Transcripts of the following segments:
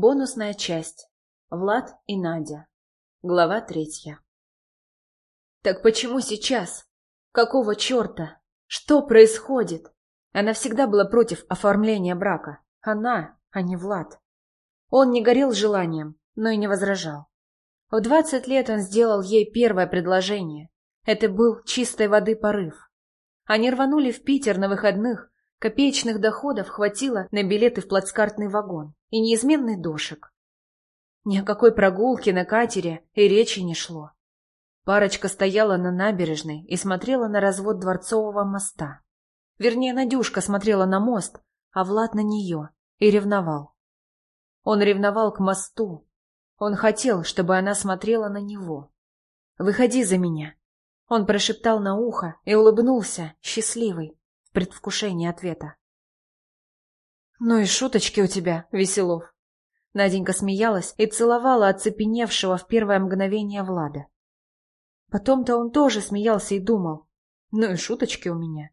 Бонусная часть. Влад и Надя. Глава третья. Так почему сейчас? Какого черта? Что происходит? Она всегда была против оформления брака. Она, а не Влад. Он не горел желанием, но и не возражал. В двадцать лет он сделал ей первое предложение. Это был чистой воды порыв. Они рванули в Питер на выходных, Копеечных доходов хватило на билеты в плацкартный вагон и неизменный дошек. Ни о какой прогулке на катере и речи не шло. Парочка стояла на набережной и смотрела на развод Дворцового моста. Вернее, Надюшка смотрела на мост, а Влад на нее, и ревновал. Он ревновал к мосту. Он хотел, чтобы она смотрела на него. «Выходи за меня!» Он прошептал на ухо и улыбнулся, счастливый, в предвкушении ответа. «Ну и шуточки у тебя, Веселов!» Наденька смеялась и целовала оцепеневшего в первое мгновение Влада. Потом-то он тоже смеялся и думал, ну и шуточки у меня.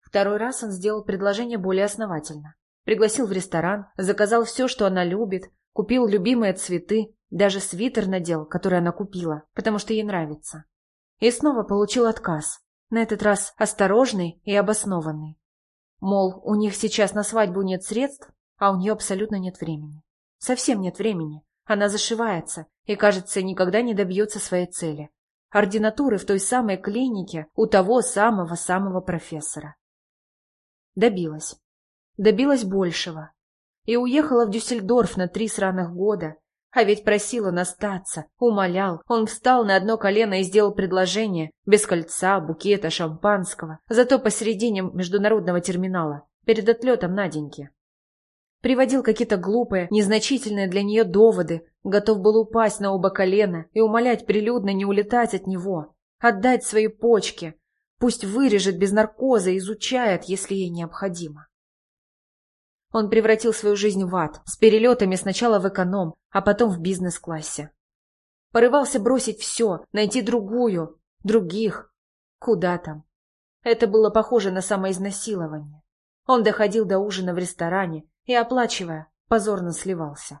Второй раз он сделал предложение более основательно. Пригласил в ресторан, заказал все, что она любит, купил любимые цветы, даже свитер надел, который она купила, потому что ей нравится. И снова получил отказ. На этот раз осторожный и обоснованный. Мол, у них сейчас на свадьбу нет средств, а у нее абсолютно нет времени. Совсем нет времени. Она зашивается и, кажется, никогда не добьется своей цели. Ординатуры в той самой клинике у того самого-самого профессора. Добилась. Добилась большего. И уехала в Дюссельдорф на три сраных года, а ведь просил он остаться, умолял. Он встал на одно колено и сделал предложение, без кольца, букета, шампанского, зато посередине международного терминала, перед отлетом Наденьки. Приводил какие-то глупые, незначительные для нее доводы, готов был упасть на оба колена и умолять прилюдно не улетать от него, отдать свои почки, пусть вырежет без наркоза, изучает, если ей необходимо. Он превратил свою жизнь в ад, с перелетами сначала в эконом, а потом в бизнес-классе. Порывался бросить все, найти другую, других. Куда там? Это было похоже на самоизнасилование. Он доходил до ужина в ресторане и, оплачивая, позорно сливался.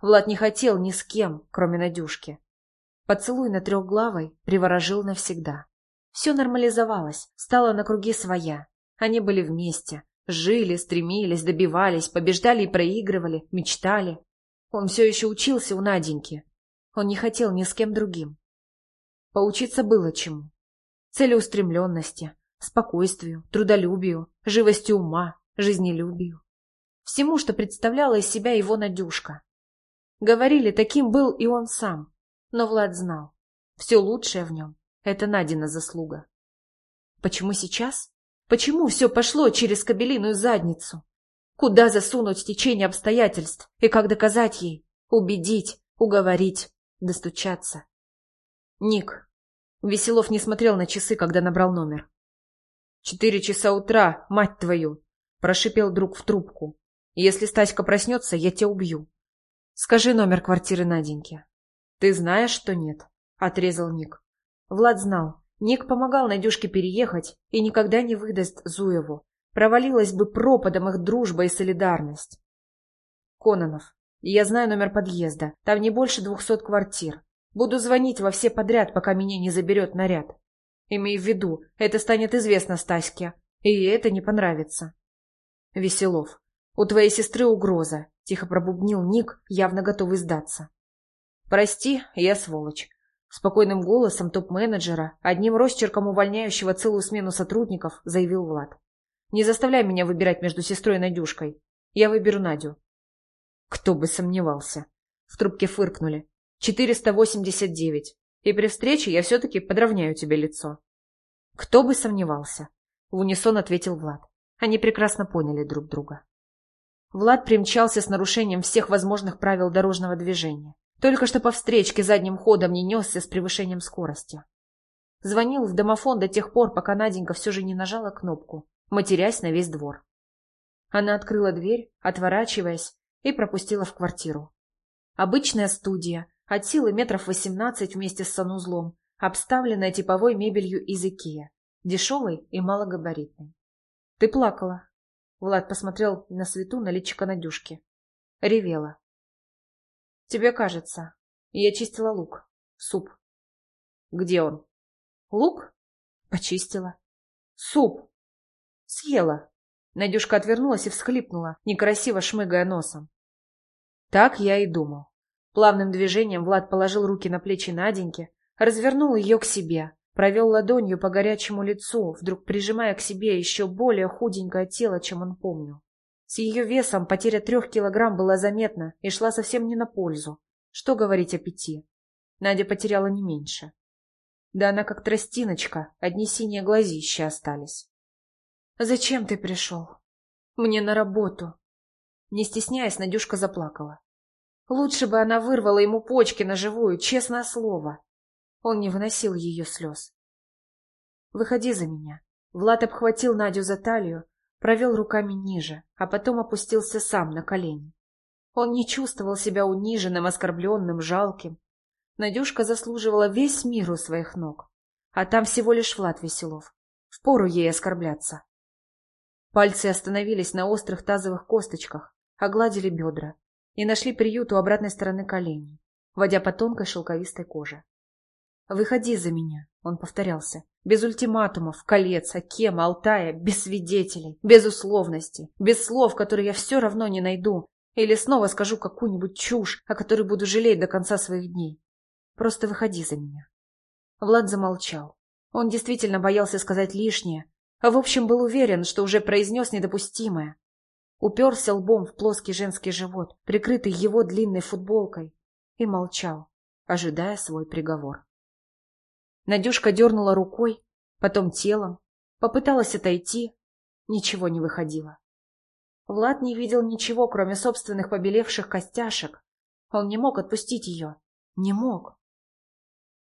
Влад не хотел ни с кем, кроме Надюшки. Поцелуй на трехглавой приворожил навсегда. Все нормализовалось, стало на круги своя. Они были вместе, Жили, стремились, добивались, побеждали и проигрывали, мечтали. Он все еще учился у Наденьки. Он не хотел ни с кем другим. Поучиться было чему. Целеустремленности, спокойствию, трудолюбию, живости ума, жизнелюбию. Всему, что представляла из себя его Надюшка. Говорили, таким был и он сам. Но Влад знал. Все лучшее в нем — это Надина заслуга. Почему сейчас? Почему все пошло через кабелиную задницу? Куда засунуть течение обстоятельств и как доказать ей? Убедить, уговорить, достучаться. Ник. Веселов не смотрел на часы, когда набрал номер. «Четыре часа утра, мать твою!» – прошипел друг в трубку. «Если Стаська проснется, я тебя убью. Скажи номер квартиры Наденьки». «Ты знаешь, что нет?» – отрезал Ник. Влад знал. Ник помогал Надюшке переехать и никогда не выдаст Зуеву. Провалилась бы пропадом их дружба и солидарность. Кононов. Я знаю номер подъезда. Там не больше двухсот квартир. Буду звонить во все подряд, пока меня не заберет наряд. Имей в виду, это станет известно Стаське, и ей это не понравится. Веселов. У твоей сестры угроза, тихо пробубнил Ник, явно готовый сдаться. Прости, я сволочь. Спокойным голосом топ-менеджера, одним росчерком увольняющего целую смену сотрудников, заявил Влад. «Не заставляй меня выбирать между сестрой и Надюшкой. Я выберу Надю». Кто бы сомневался. В трубке фыркнули. «Четыреста восемьдесят девять. И при встрече я все-таки подровняю тебе лицо». «Кто бы сомневался?» В унисон ответил Влад. Они прекрасно поняли друг друга. Влад примчался с нарушением всех возможных правил дорожного движения. Только что по встречке задним ходом не несся с превышением скорости. Звонил в домофон до тех пор, пока Наденька все же не нажала кнопку, матерясь на весь двор. Она открыла дверь, отворачиваясь, и пропустила в квартиру. Обычная студия, от силы метров восемнадцать вместе с санузлом, обставленная типовой мебелью из Икеа, дешевой и малогабаритной. — Ты плакала. Влад посмотрел на свету на личико Надюшки. ревела. Тебе кажется. Я чистила лук. Суп. Где он? Лук? Почистила. Суп. Съела. Надюшка отвернулась и всхлипнула, некрасиво шмыгая носом. Так я и думал. Плавным движением Влад положил руки на плечи Наденьки, развернул ее к себе, провел ладонью по горячему лицу, вдруг прижимая к себе еще более худенькое тело, чем он помнил. С ее весом потеря трех килограмм была заметна и шла совсем не на пользу. Что говорить о пяти? Надя потеряла не меньше. Да она как тростиночка, одни синие глазища остались. «Зачем ты пришел?» «Мне на работу». Не стесняясь, Надюшка заплакала. Лучше бы она вырвала ему почки на живую, честное слово. Он не выносил ее слез. «Выходи за меня». Влад обхватил Надю за талию, провел руками ниже, а потом опустился сам на колени. Он не чувствовал себя униженным, оскорбленным, жалким. Надюшка заслуживала весь мир у своих ног. А там всего лишь Влад Веселов. Впору ей оскорбляться. Пальцы остановились на острых тазовых косточках, огладили бедра и нашли приют у обратной стороны коленей, водя по тонкой шелковистой коже. «Выходи за меня», — он повторялся, без ультиматумов, колец, Акема, Алтая, без свидетелей, без условностей, без слов, которые я все равно не найду, или снова скажу какую-нибудь чушь, о которой буду жалеть до конца своих дней. Просто выходи за меня. Влад замолчал. Он действительно боялся сказать лишнее, в общем был уверен, что уже произнес недопустимое. Уперся лбом в плоский женский живот, прикрытый его длинной футболкой, и молчал, ожидая свой приговор. Надюшка дернула рукой, потом телом, попыталась отойти, ничего не выходило. Влад не видел ничего, кроме собственных побелевших костяшек. Он не мог отпустить ее. Не мог.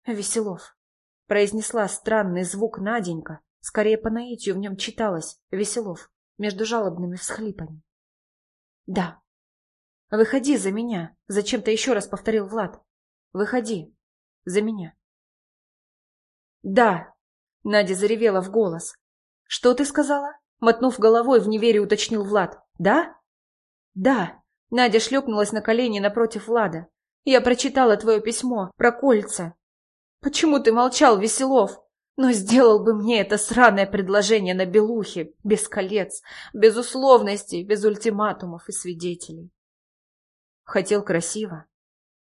«Веселов», — произнесла странный звук Наденька, скорее по наитию в нем читалось «Веселов» между жалобными всхлипами. «Да». «Выходи за меня», — зачем-то еще раз повторил Влад. «Выходи. За меня». «Да», — Надя заревела в голос. «Что ты сказала?» Мотнув головой, в неверии уточнил Влад. «Да?» «Да». Надя шлепнулась на колени напротив Влада. «Я прочитала твое письмо про кольца. Почему ты молчал, Веселов? Но сделал бы мне это сраное предложение на белухе, без колец, без условностей, без ультиматумов и свидетелей». Хотел красиво.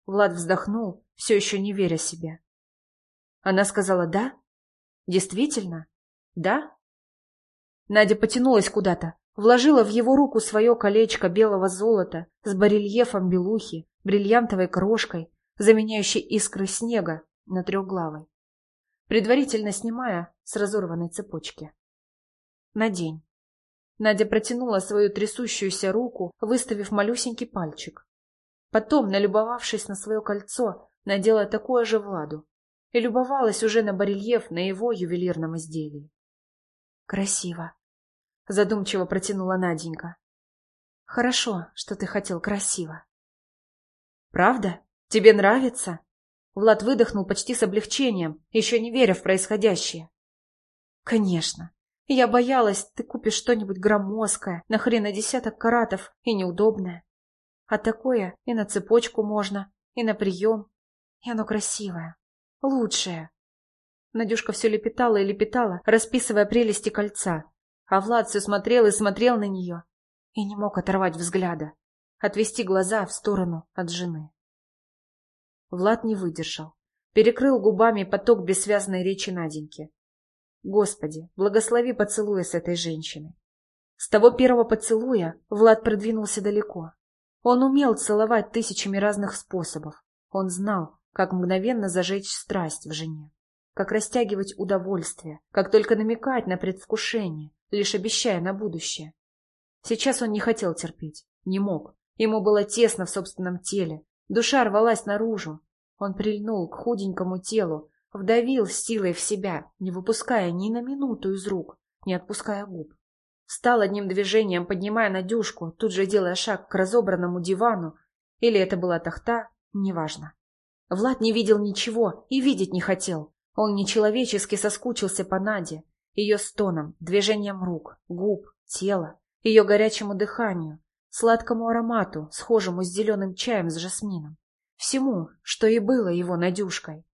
Влад вздохнул, все еще не веря себе. Она сказала «да»? Действительно? Да? Надя потянулась куда-то, вложила в его руку свое колечко белого золота с барельефом белухи, бриллиантовой крошкой, заменяющей искры снега на трехглавой, предварительно снимая с разорванной цепочки. «Надень». Надя протянула свою трясущуюся руку, выставив малюсенький пальчик. Потом, налюбовавшись на свое кольцо, надела такое же Владу и любовалась уже на барельеф на его ювелирном изделии. Красиво. Задумчиво протянула Наденька. Хорошо, что ты хотел красиво. Правда? Тебе нравится? Влад выдохнул почти с облегчением, еще не веря в происходящее. Конечно. Я боялась, ты купишь что-нибудь громоздкое, на хрена десяток каратов и неудобное. А такое и на цепочку можно, и на прием. И оно красивое. Лучшее. Надюшка все лепетала и лепетала, расписывая прелести кольца. А Влад все смотрел и смотрел на нее. И не мог оторвать взгляда. Отвести глаза в сторону от жены. Влад не выдержал. Перекрыл губами поток бессвязной речи Наденьки. Господи, благослови поцелуя с этой женщиной. С того первого поцелуя Влад продвинулся далеко. Он умел целовать тысячами разных способов. Он знал, как мгновенно зажечь страсть в жене как растягивать удовольствие, как только намекать на предвкушение, лишь обещая на будущее. Сейчас он не хотел терпеть, не мог. Ему было тесно в собственном теле, душа рвалась наружу. Он прильнул к худенькому телу, вдавил силой в себя, не выпуская ни на минуту из рук, не отпуская губ. Встал одним движением, поднимая Надюшку, тут же делая шаг к разобранному дивану, или это была тахта, неважно. Влад не видел ничего и видеть не хотел. Он нечеловечески соскучился по Наде, ее стоном, движением рук, губ, тела, ее горячему дыханию, сладкому аромату, схожему с зеленым чаем с жасмином, всему, что и было его Надюшкой.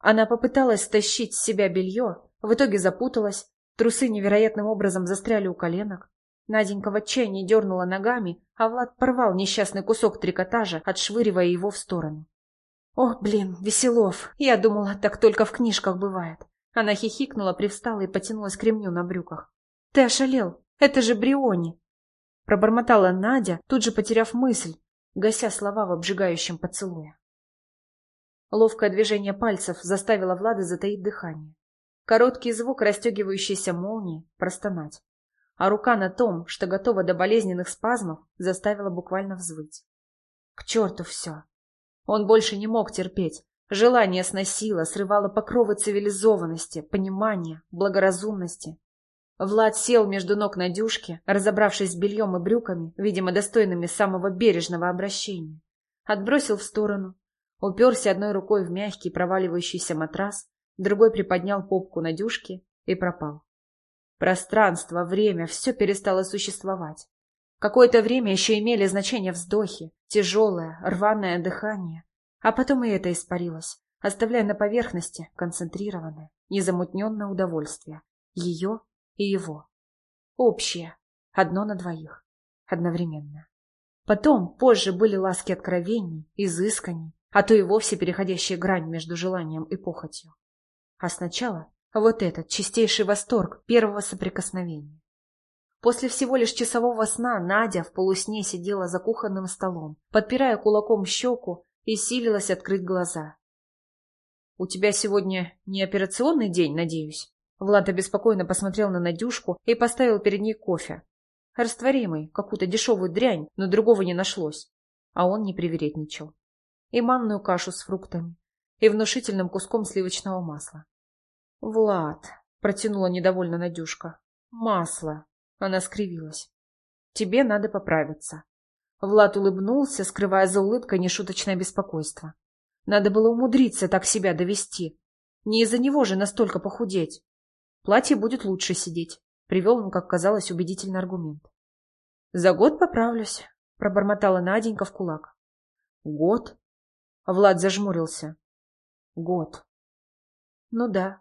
Она попыталась стащить с себя белье, в итоге запуталась, трусы невероятным образом застряли у коленок. Наденька в отчаянии дернула ногами, а Влад порвал несчастный кусок трикотажа, отшвыривая его в сторону. «Ох, блин, Веселов! Я думала, так только в книжках бывает». Она хихикнула, привстала и потянулась к ремню на брюках. «Ты ошалел! Это же Бриони!» Пробормотала Надя, тут же потеряв мысль, гася слова в обжигающем поцелуе. Ловкое движение пальцев заставило Влада затаить дыхание. Короткий звук расстегивающейся молнии простонать. А рука на том, что готова до болезненных спазмов, заставила буквально взвыть. К черту все. Он больше не мог терпеть. Желание сносило, срывало покровы цивилизованности, понимания, благоразумности. Влад сел между ног Надюшки, разобравшись с бельем и брюками, видимо, достойными самого бережного обращения. Отбросил в сторону, уперся одной рукой в мягкий проваливающийся матрас, другой приподнял попку Надюшки и пропал. Пространство, время, все перестало существовать. Какое-то время еще имели значение вздохи, тяжелое, рваное дыхание, а потом и это испарилось, оставляя на поверхности концентрированное, незамутненное удовольствие. Ее и его. Общее. Одно на двоих. Одновременно. Потом, позже были ласки откровений, изысканий, а то и вовсе переходящие грань между желанием и похотью. А сначала вот этот чистейший восторг первого соприкосновения. После всего лишь часового сна Надя в полусне сидела за кухонным столом, подпирая кулаком щеку и силилась открыть глаза. — У тебя сегодня не операционный день, надеюсь? Влад обеспокоенно посмотрел на Надюшку и поставил перед ней кофе. Растворимый, какую-то дешевую дрянь, но другого не нашлось. А он не привередничал и манную кашу с фруктами, и внушительным куском сливочного масла. — Влад, — протянула недовольно Надюшка, — масло. Она скривилась. — Тебе надо поправиться. Влад улыбнулся, скрывая за улыбкой нешуточное беспокойство. Надо было умудриться так себя довести. Не из-за него же настолько похудеть. Платье будет лучше сидеть, — привел он, как казалось, убедительный аргумент. — За год поправлюсь, — пробормотала Наденька в кулак. — Год? Влад зажмурился. Год. Ну да.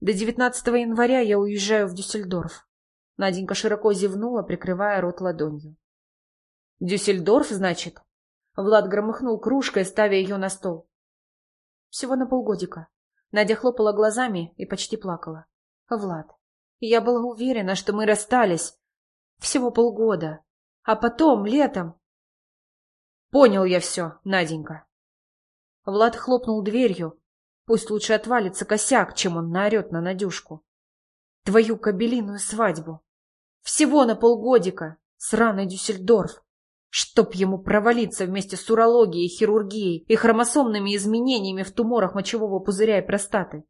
До 19 января я уезжаю в Дюссельдорф. Наденька широко зевнула, прикрывая рот ладонью. Дюссельдорф, значит? Влад громыхнул кружкой, ставя ее на стол. Всего на полгодика. Надя хлопала глазами и почти плакала. Влад, я была уверена, что мы расстались. Всего полгода. А потом, летом... Понял я все, Наденька. Влад хлопнул дверью. Пусть лучше отвалится косяк, чем он наорет на Надюшку. Твою кабелиную свадьбу. Всего на полгодика. Сраный Дюссельдорф. Чтоб ему провалиться вместе с урологией, хирургией и хромосомными изменениями в туморах мочевого пузыря и простаты.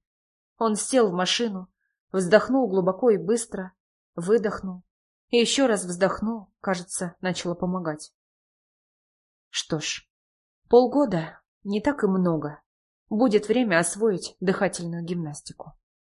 Он сел в машину, вздохнул глубоко и быстро, выдохнул. И еще раз вздохнул, кажется, начало помогать. Что ж, полгода не так и много. Будет время освоить дыхательную гимнастику.